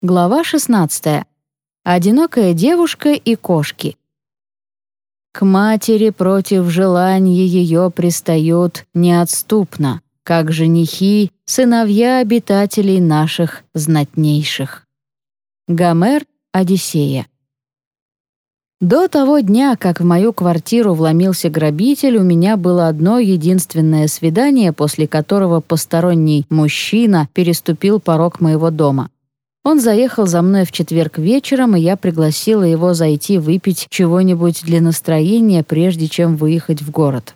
Глава 16. Одинокая девушка и кошки. К матери против желания ее пристают неотступно, как женихи, сыновья обитателей наших знатнейших. Гомер, Одиссея. До того дня, как в мою квартиру вломился грабитель, у меня было одно единственное свидание, после которого посторонний мужчина переступил порог моего дома — он заехал за мной в четверг вечером, и я пригласила его зайти выпить чего-нибудь для настроения, прежде чем выехать в город.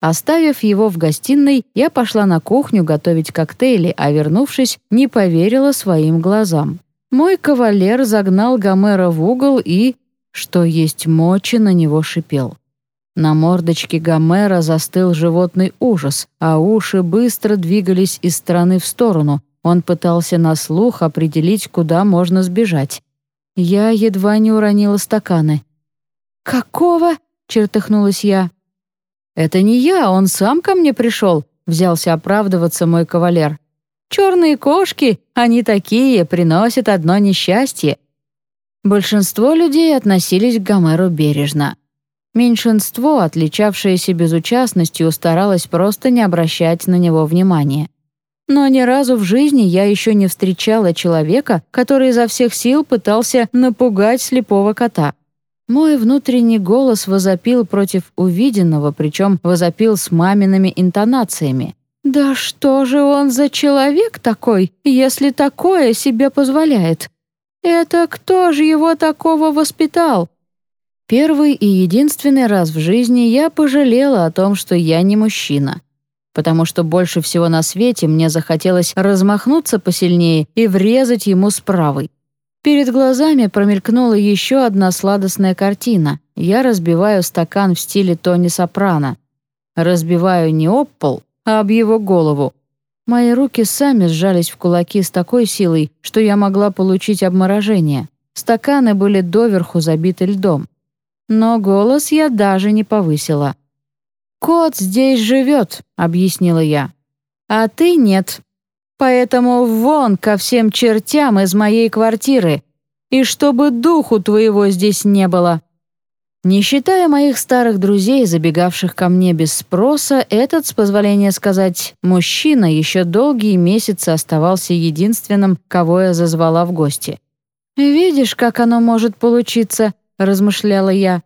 Оставив его в гостиной, я пошла на кухню готовить коктейли, а вернувшись, не поверила своим глазам. Мой кавалер загнал Гомера в угол и, что есть мочи, на него шипел. На мордочке Гомера застыл животный ужас, а уши быстро двигались из стороны в сторону, он пытался на слух определить, куда можно сбежать. Я едва не уронила стаканы. «Какого?» — чертыхнулась я. «Это не я, он сам ко мне пришел», — взялся оправдываться мой кавалер. «Черные кошки, они такие, приносят одно несчастье». Большинство людей относились к Гомеру бережно. Меньшинство, отличавшееся безучастностью, старалось просто не обращать на него внимания. Но ни разу в жизни я еще не встречала человека, который изо всех сил пытался напугать слепого кота. Мой внутренний голос возопил против увиденного, причем возопил с мамиными интонациями. «Да что же он за человек такой, если такое себе позволяет? Это кто же его такого воспитал?» Первый и единственный раз в жизни я пожалела о том, что я не мужчина потому что больше всего на свете мне захотелось размахнуться посильнее и врезать ему с правой. Перед глазами промелькнула еще одна сладостная картина. Я разбиваю стакан в стиле Тони Сопрано. Разбиваю не об пол, а об его голову. Мои руки сами сжались в кулаки с такой силой, что я могла получить обморожение. Стаканы были доверху забиты льдом. Но голос я даже не повысила. «Кот здесь живет», — объяснила я. «А ты нет. Поэтому вон ко всем чертям из моей квартиры, и чтобы духу твоего здесь не было». Не считая моих старых друзей, забегавших ко мне без спроса, этот, с позволения сказать, мужчина еще долгие месяцы оставался единственным, кого я зазвала в гости. «Видишь, как оно может получиться», — размышляла я.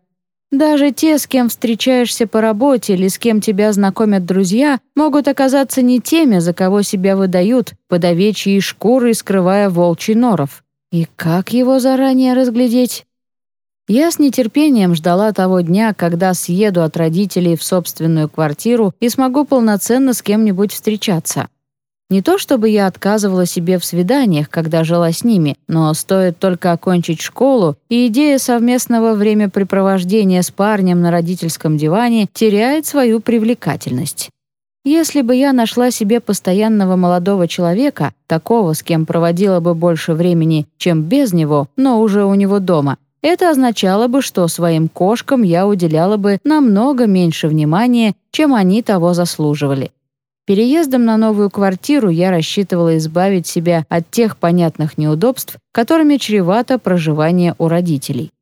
Даже те, с кем встречаешься по работе или с кем тебя знакомят друзья, могут оказаться не теми, за кого себя выдают, под шкурой скрывая волчий норов. И как его заранее разглядеть? Я с нетерпением ждала того дня, когда съеду от родителей в собственную квартиру и смогу полноценно с кем-нибудь встречаться. Не то чтобы я отказывала себе в свиданиях, когда жила с ними, но стоит только окончить школу, и идея совместного времяпрепровождения с парнем на родительском диване теряет свою привлекательность. Если бы я нашла себе постоянного молодого человека, такого, с кем проводила бы больше времени, чем без него, но уже у него дома, это означало бы, что своим кошкам я уделяла бы намного меньше внимания, чем они того заслуживали. Переездом на новую квартиру я рассчитывала избавить себя от тех понятных неудобств, которыми чревато проживание у родителей.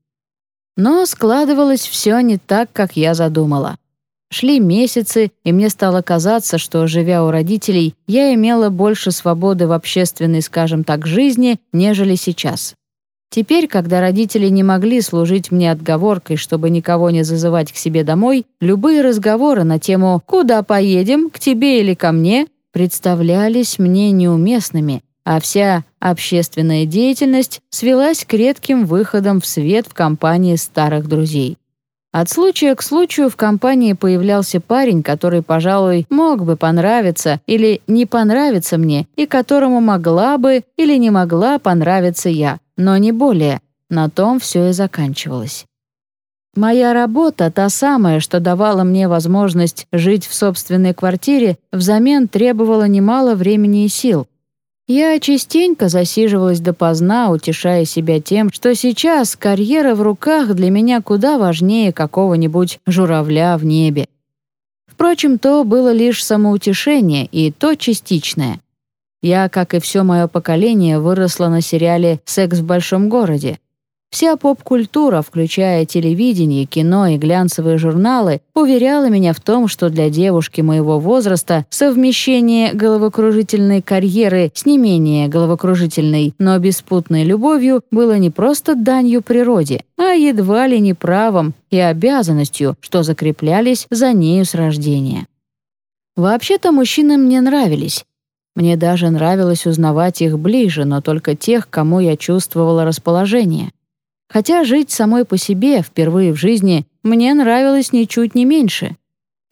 Но складывалось все не так, как я задумала. Шли месяцы, и мне стало казаться, что, живя у родителей, я имела больше свободы в общественной, скажем так, жизни, нежели сейчас. Теперь, когда родители не могли служить мне отговоркой, чтобы никого не зазывать к себе домой, любые разговоры на тему «Куда поедем? К тебе или ко мне?» представлялись мне неуместными, а вся общественная деятельность свелась к редким выходам в свет в компании старых друзей. От случая к случаю в компании появлялся парень, который, пожалуй, мог бы понравиться или не понравиться мне, и которому могла бы или не могла понравиться я, но не более. На том все и заканчивалось. Моя работа, та самая, что давала мне возможность жить в собственной квартире, взамен требовала немало времени и сил. Я частенько засиживалась допоздна, утешая себя тем, что сейчас карьера в руках для меня куда важнее какого-нибудь журавля в небе. Впрочем, то было лишь самоутешение, и то частичное. Я, как и все мое поколение, выросла на сериале «Секс в большом городе». Вся поп-культура, включая телевидение, кино и глянцевые журналы, уверяла меня в том, что для девушки моего возраста совмещение головокружительной карьеры с не менее головокружительной, но беспутной любовью было не просто данью природе, а едва ли не правом и обязанностью, что закреплялись за нею с рождения. Вообще-то мужчины мне нравились. Мне даже нравилось узнавать их ближе, но только тех, кому я чувствовала расположение. Хотя жить самой по себе впервые в жизни мне нравилось ничуть не меньше.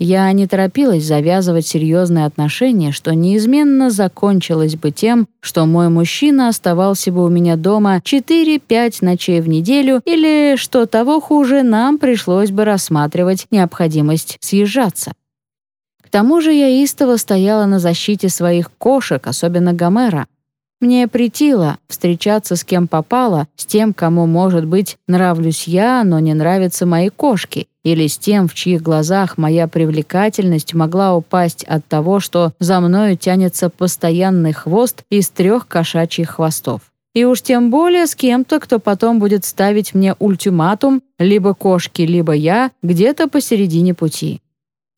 Я не торопилась завязывать серьезные отношения, что неизменно закончилось бы тем, что мой мужчина оставался бы у меня дома 4-5 ночей в неделю или, что того хуже, нам пришлось бы рассматривать необходимость съезжаться. К тому же я истово стояла на защите своих кошек, особенно Гомера, мне притило встречаться с кем попало, с тем, кому, может быть, нравлюсь я, но не нравятся мои кошки, или с тем, в чьих глазах моя привлекательность могла упасть от того, что за мною тянется постоянный хвост из трех кошачьих хвостов. И уж тем более с кем-то, кто потом будет ставить мне ультиматум либо кошки, либо я где-то посередине пути.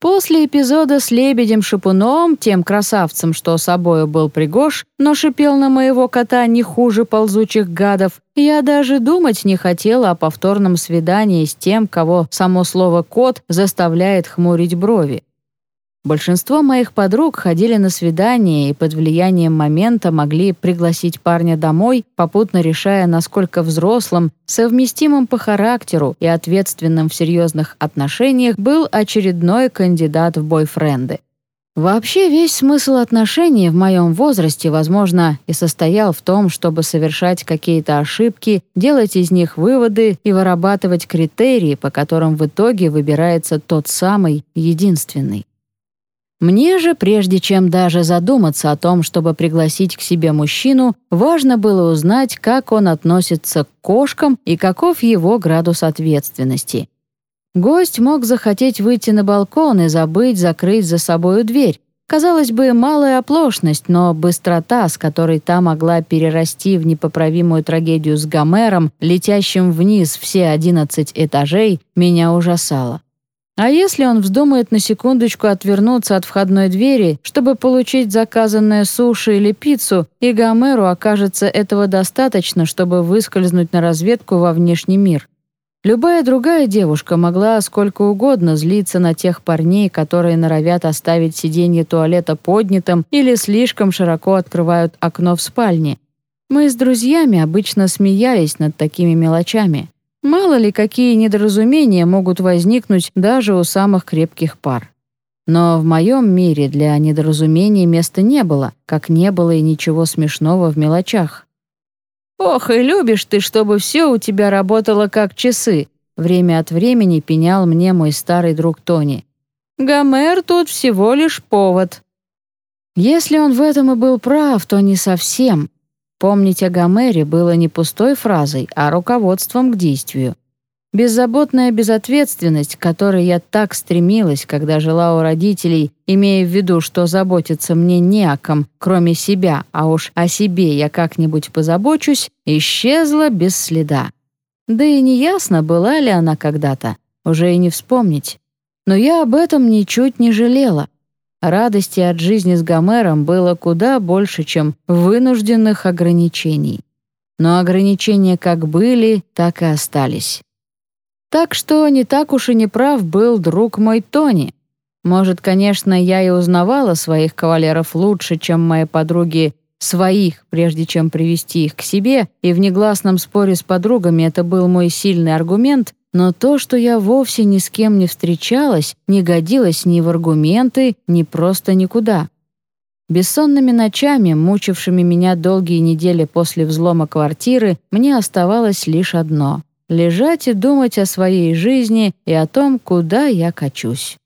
После эпизода с лебедем-шипуном, тем красавцем, что собою был пригож, но шипел на моего кота не хуже ползучих гадов, я даже думать не хотела о повторном свидании с тем, кого само слово «кот» заставляет хмурить брови. Большинство моих подруг ходили на свидания и под влиянием момента могли пригласить парня домой, попутно решая, насколько взрослым, совместимым по характеру и ответственным в серьезных отношениях был очередной кандидат в бойфренды. Вообще весь смысл отношений в моем возрасте, возможно, и состоял в том, чтобы совершать какие-то ошибки, делать из них выводы и вырабатывать критерии, по которым в итоге выбирается тот самый единственный. Мне же, прежде чем даже задуматься о том, чтобы пригласить к себе мужчину, важно было узнать, как он относится к кошкам и каков его градус ответственности. Гость мог захотеть выйти на балкон и забыть закрыть за собою дверь. Казалось бы, малая оплошность, но быстрота, с которой та могла перерасти в непоправимую трагедию с Гомером, летящим вниз все одиннадцать этажей, меня ужасала. А если он вздумает на секундочку отвернуться от входной двери, чтобы получить заказанное суши или пиццу, и Гомеру окажется этого достаточно, чтобы выскользнуть на разведку во внешний мир? Любая другая девушка могла сколько угодно злиться на тех парней, которые норовят оставить сиденье туалета поднятым или слишком широко открывают окно в спальне. Мы с друзьями обычно смеялись над такими мелочами. Мало ли, какие недоразумения могут возникнуть даже у самых крепких пар. Но в моем мире для недоразумений места не было, как не было и ничего смешного в мелочах. «Ох, и любишь ты, чтобы все у тебя работало как часы», время от времени пенял мне мой старый друг Тони. «Гомер тут всего лишь повод». Если он в этом и был прав, то не совсем. Помнить о Гомере было не пустой фразой, а руководством к действию. Беззаботная безответственность, к которой я так стремилась, когда жила у родителей, имея в виду, что заботиться мне не о ком, кроме себя, а уж о себе я как-нибудь позабочусь, исчезла без следа. Да и неясно, была ли она когда-то, уже и не вспомнить. Но я об этом ничуть не жалела. Радости от жизни с Гомером было куда больше, чем вынужденных ограничений. Но ограничения как были, так и остались. Так что не так уж и не прав был друг мой Тони. Может, конечно, я и узнавала своих кавалеров лучше, чем мои подруги своих, прежде чем привести их к себе, и в негласном споре с подругами это был мой сильный аргумент, но то, что я вовсе ни с кем не встречалась, не годилось ни в аргументы, ни просто никуда. Бессонными ночами, мучившими меня долгие недели после взлома квартиры, мне оставалось лишь одно — лежать и думать о своей жизни и о том, куда я качусь.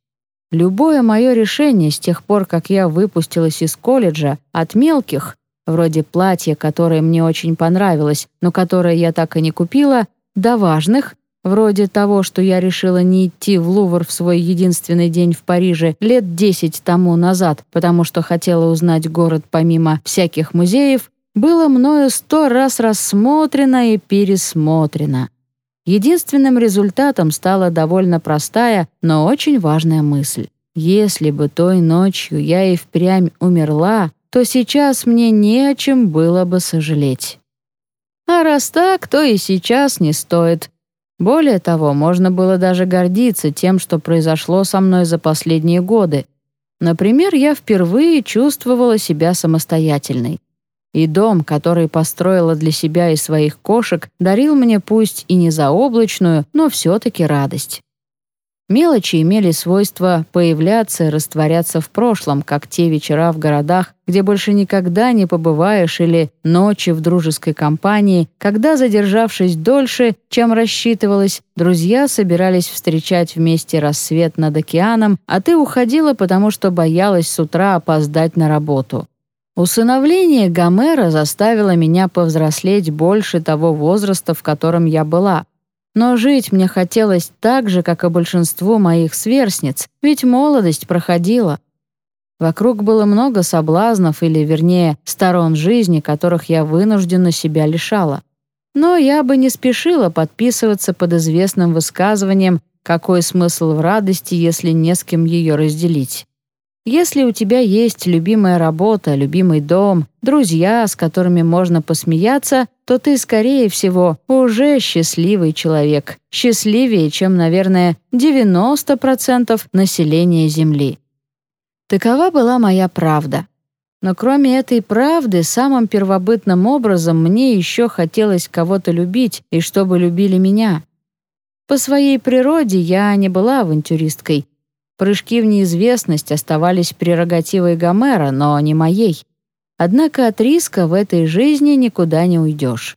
Любое мое решение с тех пор, как я выпустилась из колледжа, от мелких, вроде платья, которое мне очень понравилось, но которое я так и не купила, до важных, вроде того, что я решила не идти в Лувр в свой единственный день в Париже лет десять тому назад, потому что хотела узнать город помимо всяких музеев, было мною сто раз рассмотрено и пересмотрено. Единственным результатом стала довольно простая, но очень важная мысль. Если бы той ночью я и впрямь умерла, то сейчас мне не о чем было бы сожалеть. А раз так, то и сейчас не стоит. Более того, можно было даже гордиться тем, что произошло со мной за последние годы. Например, я впервые чувствовала себя самостоятельной. И дом, который построила для себя и своих кошек, дарил мне пусть и не заоблачную, но все-таки радость. Мелочи имели свойство появляться и растворяться в прошлом, как те вечера в городах, где больше никогда не побываешь, или ночи в дружеской компании, когда, задержавшись дольше, чем рассчитывалось, друзья собирались встречать вместе рассвет над океаном, а ты уходила, потому что боялась с утра опоздать на работу. Усыновление Гомера заставило меня повзрослеть больше того возраста, в котором я была. Но жить мне хотелось так же, как и большинству моих сверстниц, ведь молодость проходила. Вокруг было много соблазнов, или, вернее, сторон жизни, которых я вынужденно себя лишала. Но я бы не спешила подписываться под известным высказыванием «какой смысл в радости, если не с кем ее разделить?». Если у тебя есть любимая работа, любимый дом, друзья, с которыми можно посмеяться, то ты, скорее всего, уже счастливый человек. Счастливее, чем, наверное, 90% населения Земли. Такова была моя правда. Но кроме этой правды, самым первобытным образом мне еще хотелось кого-то любить и чтобы любили меня. По своей природе я не была авантюристкой, Прыжки в неизвестность оставались прерогативой Гомера, но не моей. Однако от риска в этой жизни никуда не уйдешь.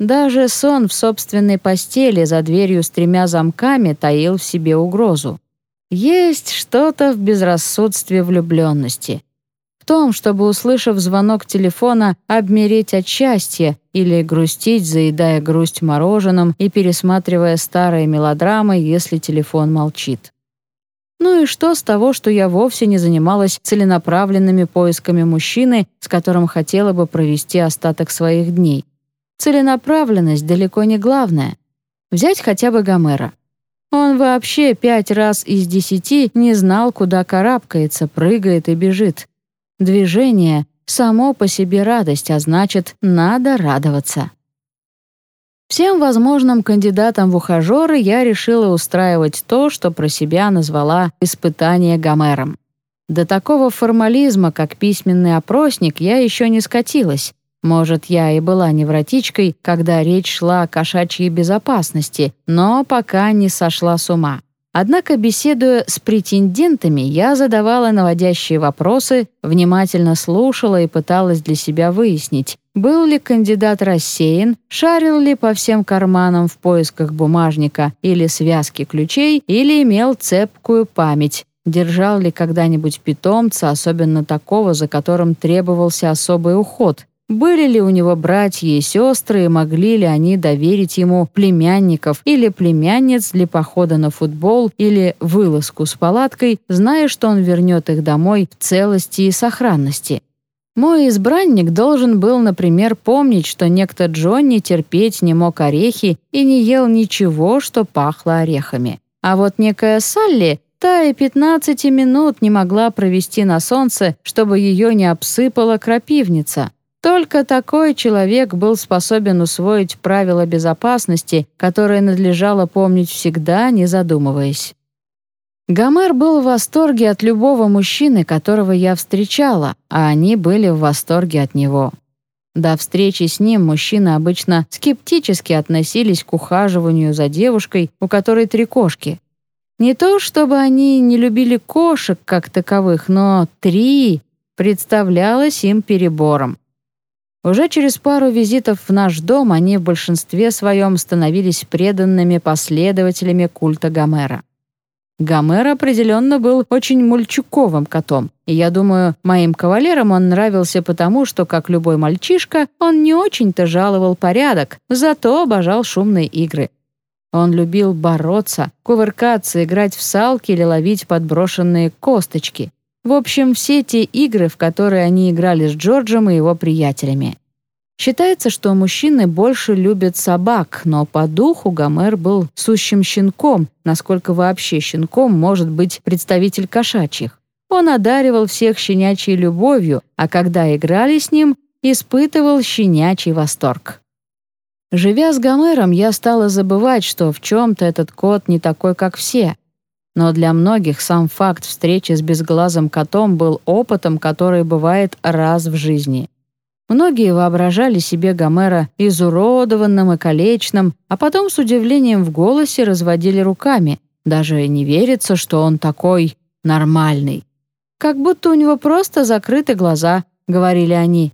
Даже сон в собственной постели за дверью с тремя замками таил в себе угрозу. Есть что-то в безрассудстве влюбленности. В том, чтобы, услышав звонок телефона, обмереть от счастья или грустить, заедая грусть мороженым и пересматривая старые мелодрамы, если телефон молчит. Ну и что с того, что я вовсе не занималась целенаправленными поисками мужчины, с которым хотела бы провести остаток своих дней? Целенаправленность далеко не главное. Взять хотя бы Гомера. Он вообще пять раз из десяти не знал, куда карабкается, прыгает и бежит. Движение — само по себе радость, а значит, надо радоваться. Всем возможным кандидатам в ухажеры я решила устраивать то, что про себя назвала «испытание Гомером». До такого формализма, как письменный опросник, я еще не скатилась. Может, я и была невротичкой, когда речь шла о кошачьей безопасности, но пока не сошла с ума. Однако, беседуя с претендентами, я задавала наводящие вопросы, внимательно слушала и пыталась для себя выяснить, был ли кандидат рассеян, шарил ли по всем карманам в поисках бумажника или связки ключей, или имел цепкую память, держал ли когда-нибудь питомца, особенно такого, за которым требовался особый уход, были ли у него братья и сестры, и могли ли они доверить ему племянников или племянниц для похода на футбол или вылазку с палаткой, зная, что он вернет их домой в целости и сохранности. Мой избранник должен был, например, помнить, что некто Джонни терпеть не мог орехи и не ел ничего, что пахло орехами. А вот некая Салли та и 15 минут не могла провести на солнце, чтобы ее не обсыпала крапивница. Только такой человек был способен усвоить правила безопасности, которые надлежало помнить всегда, не задумываясь. Гомер был в восторге от любого мужчины, которого я встречала, а они были в восторге от него. До встречи с ним мужчины обычно скептически относились к ухаживанию за девушкой, у которой три кошки. Не то чтобы они не любили кошек как таковых, но три представлялось им перебором. Уже через пару визитов в наш дом они в большинстве своем становились преданными последователями культа Гомера. Гомер определенно был очень мульчуковым котом, и я думаю, моим кавалерам он нравился потому, что, как любой мальчишка, он не очень-то жаловал порядок, зато обожал шумные игры. Он любил бороться, кувыркаться, играть в салки или ловить подброшенные косточки. В общем, все те игры, в которые они играли с Джорджем и его приятелями. Считается, что мужчины больше любят собак, но по духу Гомер был сущим щенком, насколько вообще щенком может быть представитель кошачьих. Он одаривал всех щенячьей любовью, а когда играли с ним, испытывал щенячий восторг. Живя с Гомером, я стала забывать, что в чем-то этот кот не такой, как все. Но для многих сам факт встречи с безглазым котом был опытом, который бывает раз в жизни. Многие воображали себе Гомера изуродованным и калечным, а потом с удивлением в голосе разводили руками. Даже не верится, что он такой нормальный. «Как будто у него просто закрыты глаза», — говорили они.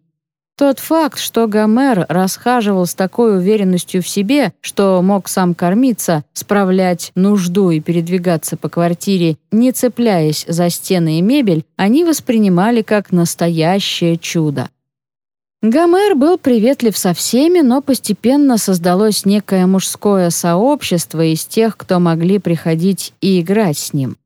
Тот факт, что Гомер расхаживал с такой уверенностью в себе, что мог сам кормиться, справлять нужду и передвигаться по квартире, не цепляясь за стены и мебель, они воспринимали как настоящее чудо. Гомер был приветлив со всеми, но постепенно создалось некое мужское сообщество из тех, кто могли приходить и играть с ним.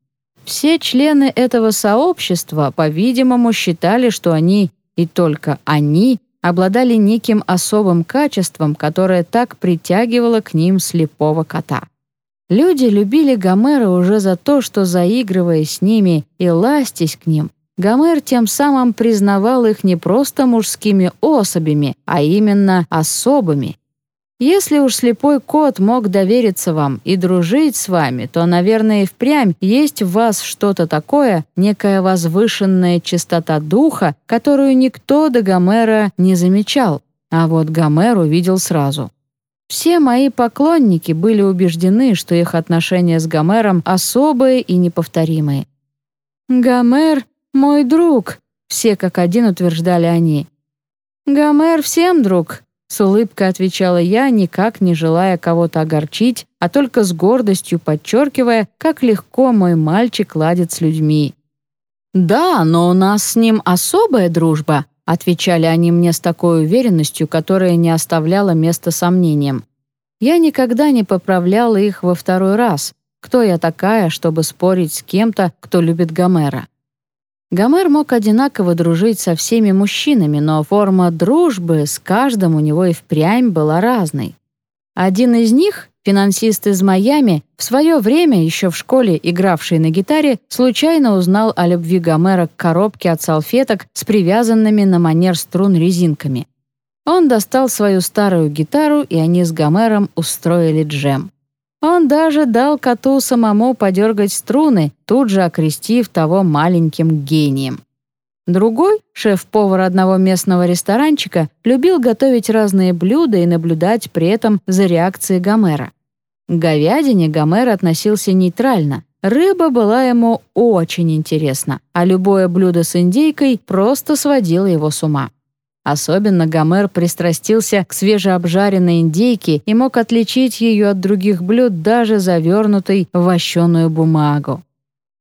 Все члены этого сообщества, по-видимому, считали, что они и только они обладали неким особым качеством, которое так притягивало к ним слепого кота. Люди любили Гомера уже за то, что, заигрывая с ними и ластясь к ним, Гомер тем самым признавал их не просто мужскими особями, а именно особыми, если уж слепой кот мог довериться вам и дружить с вами, то, наверное, и впрямь есть в вас что-то такое, некая возвышенная чистота духа, которую никто до Гомера не замечал, а вот Гомер увидел сразу. Все мои поклонники были убеждены, что их отношения с Гомером особые и неповторимые. «Гомер — мой друг», — все как один утверждали они. «Гомер всем друг», с улыбкой отвечала я, никак не желая кого-то огорчить, а только с гордостью подчеркивая, как легко мой мальчик ладит с людьми. «Да, но у нас с ним особая дружба», отвечали они мне с такой уверенностью, которая не оставляла места сомнениям. Я никогда не поправляла их во второй раз. Кто я такая, чтобы спорить с кем-то, кто любит Гомера? Гомер мог одинаково дружить со всеми мужчинами, но форма дружбы с каждым у него и впрямь была разной. Один из них, финансист из Майами, в свое время, еще в школе, игравший на гитаре, случайно узнал о любви Гомера к коробке от салфеток с привязанными на манер струн резинками. Он достал свою старую гитару, и они с Гомером устроили джем. Он даже дал коту самому подергать струны, тут же окрестив того маленьким гением. Другой, шеф-повар одного местного ресторанчика, любил готовить разные блюда и наблюдать при этом за реакцией Гомера. К говядине Гомер относился нейтрально. Рыба была ему очень интересна, а любое блюдо с индейкой просто сводило его с ума. Особенно Гомер пристрастился к свежеобжаренной индейке и мог отличить ее от других блюд даже завернутой в вощеную бумагу.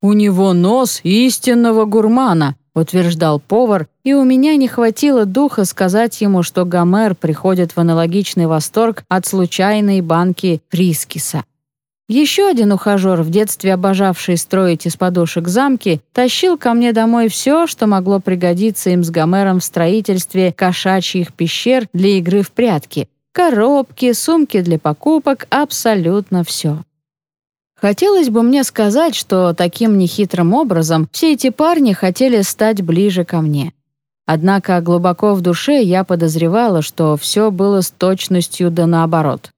«У него нос истинного гурмана», — утверждал повар, и у меня не хватило духа сказать ему, что Гомер приходит в аналогичный восторг от случайной банки Фрискиса. Еще один ухажер, в детстве обожавший строить из подушек замки, тащил ко мне домой все, что могло пригодиться им с Гомером в строительстве кошачьих пещер для игры в прятки. Коробки, сумки для покупок, абсолютно все. Хотелось бы мне сказать, что таким нехитрым образом все эти парни хотели стать ближе ко мне. Однако глубоко в душе я подозревала, что все было с точностью да наоборот.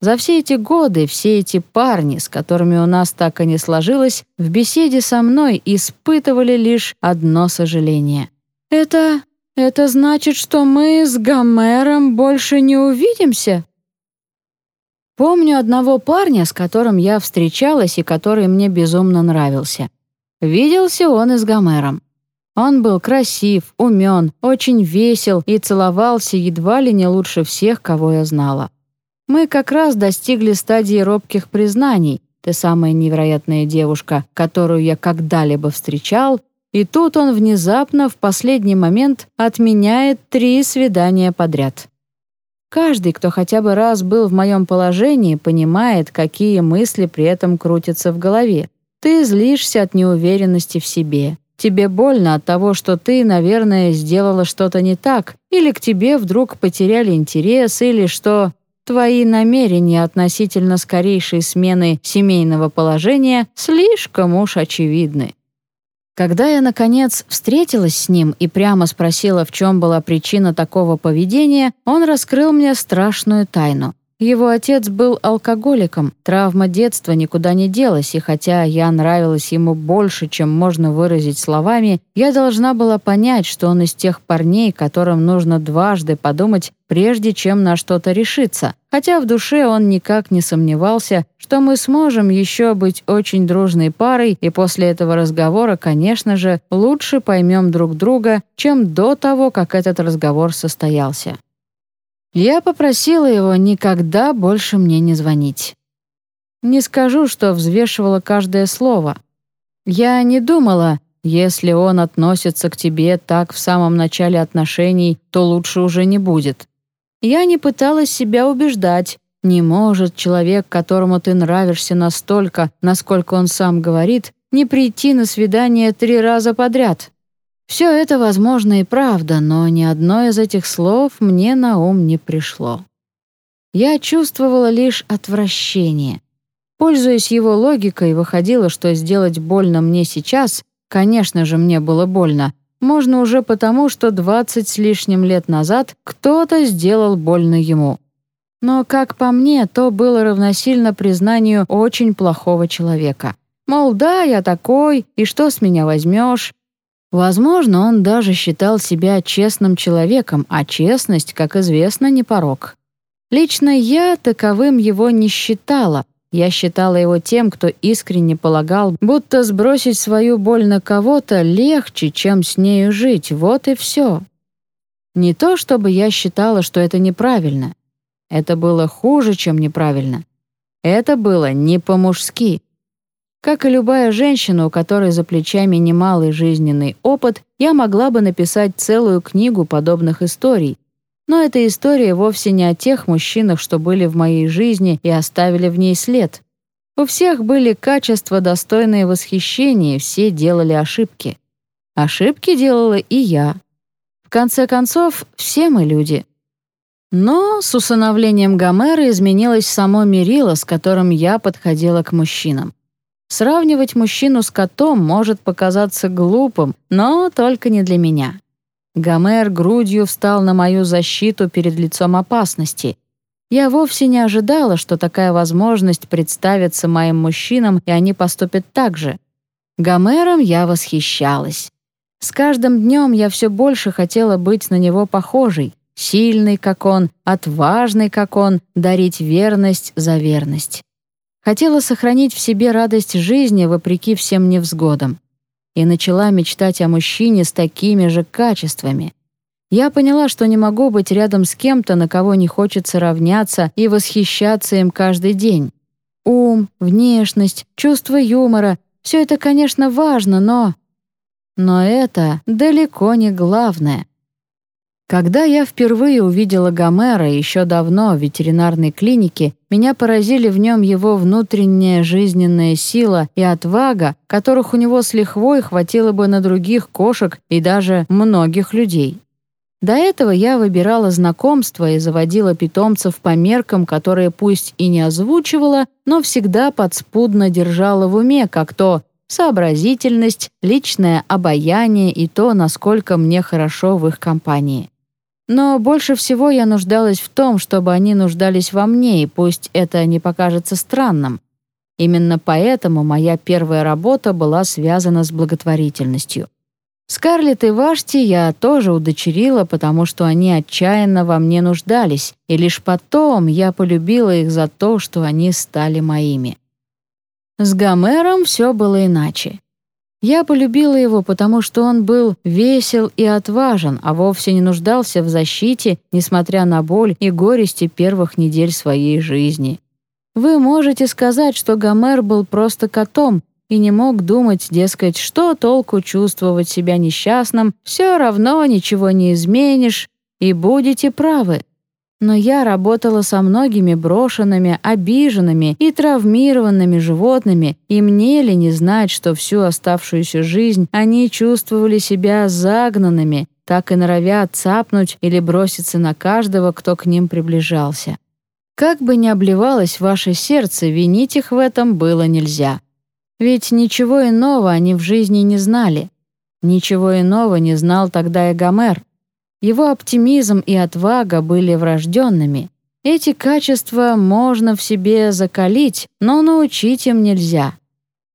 За все эти годы все эти парни, с которыми у нас так и не сложилось, в беседе со мной испытывали лишь одно сожаление. «Это... это значит, что мы с Гомером больше не увидимся?» Помню одного парня, с которым я встречалась и который мне безумно нравился. Виделся он и с Гомером. Он был красив, умен, очень весел и целовался едва ли не лучше всех, кого я знала. Мы как раз достигли стадии робких признаний. Ты самая невероятная девушка, которую я когда-либо встречал, и тут он внезапно в последний момент отменяет три свидания подряд. Каждый, кто хотя бы раз был в моем положении, понимает, какие мысли при этом крутятся в голове. Ты злишься от неуверенности в себе. Тебе больно от того, что ты, наверное, сделала что-то не так, или к тебе вдруг потеряли интерес, или что твои намерения относительно скорейшей смены семейного положения слишком уж очевидны. Когда я, наконец, встретилась с ним и прямо спросила, в чем была причина такого поведения, он раскрыл мне страшную тайну. Его отец был алкоголиком, травма детства никуда не делась, и хотя я нравилась ему больше, чем можно выразить словами, я должна была понять, что он из тех парней, которым нужно дважды подумать, прежде чем на что-то решиться, хотя в душе он никак не сомневался, что мы сможем еще быть очень дружной парой, и после этого разговора, конечно же, лучше поймем друг друга, чем до того, как этот разговор состоялся. Я попросила его никогда больше мне не звонить. Не скажу, что взвешивала каждое слово. Я не думала, если он относится к тебе так в самом начале отношений, то лучше уже не будет. Я не пыталась себя убеждать. Не может человек, которому ты нравишься настолько, насколько он сам говорит, не прийти на свидание три раза подряд. Все это, возможно, и правда, но ни одно из этих слов мне на ум не пришло. Я чувствовала лишь отвращение. Пользуясь его логикой, выходило, что сделать больно мне сейчас, конечно же, мне было больно, можно уже потому, что 20 с лишним лет назад кто-то сделал больно ему. Но, как по мне, то было равносильно признанию очень плохого человека. Мол, да, я такой, и что с меня возьмешь? Возможно, он даже считал себя честным человеком, а честность, как известно, не порок. Лично я таковым его не считала. Я считала его тем, кто искренне полагал, будто сбросить свою боль на кого-то легче, чем с нею жить, вот и все. Не то, чтобы я считала, что это неправильно. Это было хуже, чем неправильно. Это было не по-мужски. Как и любая женщина, у которой за плечами немалый жизненный опыт, я могла бы написать целую книгу подобных историй. Но эта история вовсе не о тех мужчинах, что были в моей жизни и оставили в ней след. У всех были качества, достойные восхищения, все делали ошибки. Ошибки делала и я. В конце концов, все мы люди. Но с усыновлением Гомера изменилось само мерило, с которым я подходила к мужчинам. Сравнивать мужчину с котом может показаться глупым, но только не для меня. Гомер грудью встал на мою защиту перед лицом опасности. Я вовсе не ожидала, что такая возможность представится моим мужчинам, и они поступят так же. Гомером я восхищалась. С каждым днем я все больше хотела быть на него похожей, сильной, как он, отважной, как он, дарить верность за верность. Хотела сохранить в себе радость жизни вопреки всем невзгодам. И начала мечтать о мужчине с такими же качествами. Я поняла, что не могу быть рядом с кем-то, на кого не хочется равняться и восхищаться им каждый день. Ум, внешность, чувство юмора — все это, конечно, важно, но... Но это далеко не главное. Когда я впервые увидела Гомера еще давно в ветеринарной клинике, меня поразили в нем его внутренняя жизненная сила и отвага, которых у него с лихвой хватило бы на других кошек и даже многих людей. До этого я выбирала знакомства и заводила питомцев по меркам, которые пусть и не озвучивала, но всегда подспудно держала в уме, как то сообразительность, личное обаяние и то, насколько мне хорошо в их компании. Но больше всего я нуждалась в том, чтобы они нуждались во мне, и пусть это не покажется странным. Именно поэтому моя первая работа была связана с благотворительностью. Скарлетт и Вашти я тоже удочерила, потому что они отчаянно во мне нуждались, и лишь потом я полюбила их за то, что они стали моими. С Гомером все было иначе. Я полюбила его, потому что он был весел и отважен, а вовсе не нуждался в защите, несмотря на боль и горести первых недель своей жизни. Вы можете сказать, что Гомер был просто котом и не мог думать, дескать, что толку чувствовать себя несчастным, все равно ничего не изменишь, и будете правы. Но я работала со многими брошенными, обиженными и травмированными животными, и мне ли не знать, что всю оставшуюся жизнь они чувствовали себя загнанными, так и норовят цапнуть или броситься на каждого, кто к ним приближался. Как бы ни обливалось ваше сердце, винить их в этом было нельзя. Ведь ничего иного они в жизни не знали. Ничего иного не знал тогда и Гомер. Его оптимизм и отвага были врожденными. Эти качества можно в себе закалить, но научить им нельзя.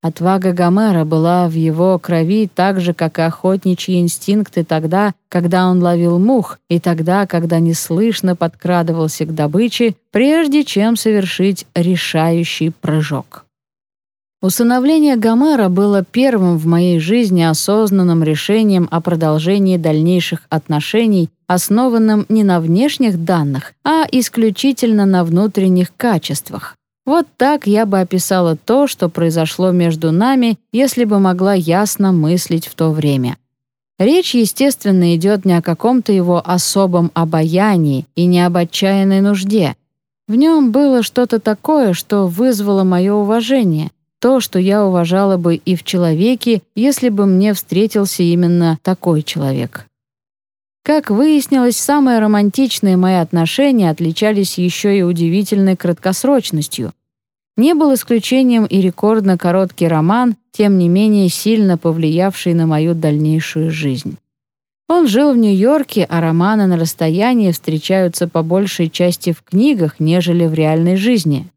Отвага Гомера была в его крови так же, как и охотничьи инстинкты тогда, когда он ловил мух, и тогда, когда неслышно подкрадывался к добыче, прежде чем совершить решающий прыжок. Усыновление Гомера было первым в моей жизни осознанным решением о продолжении дальнейших отношений, основанным не на внешних данных, а исключительно на внутренних качествах. Вот так я бы описала то, что произошло между нами, если бы могла ясно мыслить в то время. Речь, естественно, идет не о каком-то его особом обаянии и не об отчаянной нужде. В нем было что-то такое, что вызвало мое уважение — то, что я уважала бы и в человеке, если бы мне встретился именно такой человек. Как выяснилось, самые романтичные мои отношения отличались еще и удивительной краткосрочностью. Не был исключением и рекордно короткий роман, тем не менее сильно повлиявший на мою дальнейшую жизнь. Он жил в Нью-Йорке, а романы на расстоянии встречаются по большей части в книгах, нежели в реальной жизни.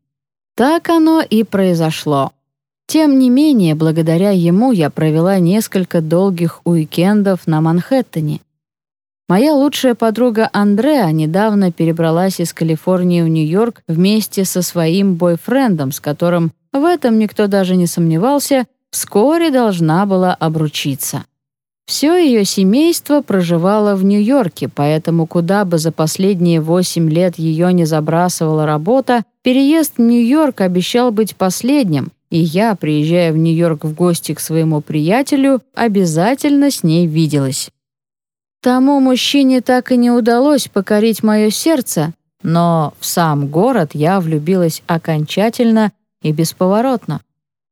Так оно и произошло. Тем не менее, благодаря ему я провела несколько долгих уикендов на Манхэттене. Моя лучшая подруга Андреа недавно перебралась из Калифорнии в Нью-Йорк вместе со своим бойфрендом, с которым, в этом никто даже не сомневался, вскоре должна была обручиться. Все ее семейство проживало в Нью-Йорке, поэтому куда бы за последние восемь лет ее не забрасывала работа, переезд в Нью-Йорк обещал быть последним, и я, приезжая в Нью-Йорк в гости к своему приятелю, обязательно с ней виделась. Тому мужчине так и не удалось покорить мое сердце, но в сам город я влюбилась окончательно и бесповоротно.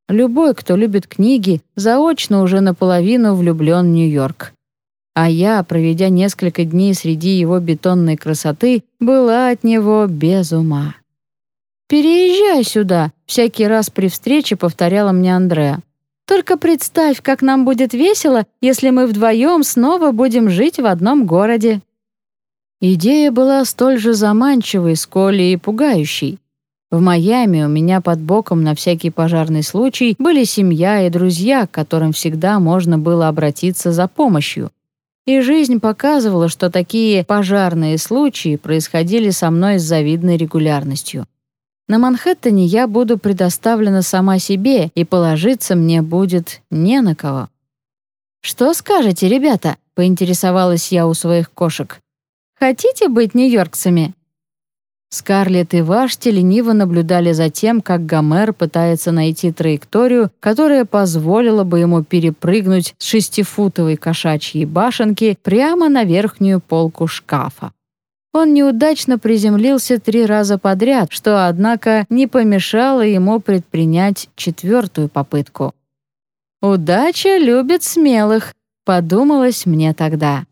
Любой, кто любит книги, заочно уже наполовину влюблен в Нью-Йорк. А я, проведя несколько дней среди его бетонной красоты, была от него без ума. «Переезжай сюда», — всякий раз при встрече повторяла мне Андреа. «Только представь, как нам будет весело, если мы вдвоем снова будем жить в одном городе». Идея была столь же заманчивой, сколь и пугающей. В Майами у меня под боком на всякий пожарный случай были семья и друзья, к которым всегда можно было обратиться за помощью. И жизнь показывала, что такие пожарные случаи происходили со мной с завидной регулярностью. На Манхэттене я буду предоставлена сама себе, и положиться мне будет не на кого. «Что скажете, ребята?» — поинтересовалась я у своих кошек. «Хотите быть нью-йоркцами?» Скарлетт и Вашти лениво наблюдали за тем, как Гомер пытается найти траекторию, которая позволила бы ему перепрыгнуть с шестифутовой кошачьей башенки прямо на верхнюю полку шкафа. Он неудачно приземлился три раза подряд, что, однако, не помешало ему предпринять четвертую попытку. «Удача любит смелых», — подумалось мне тогда.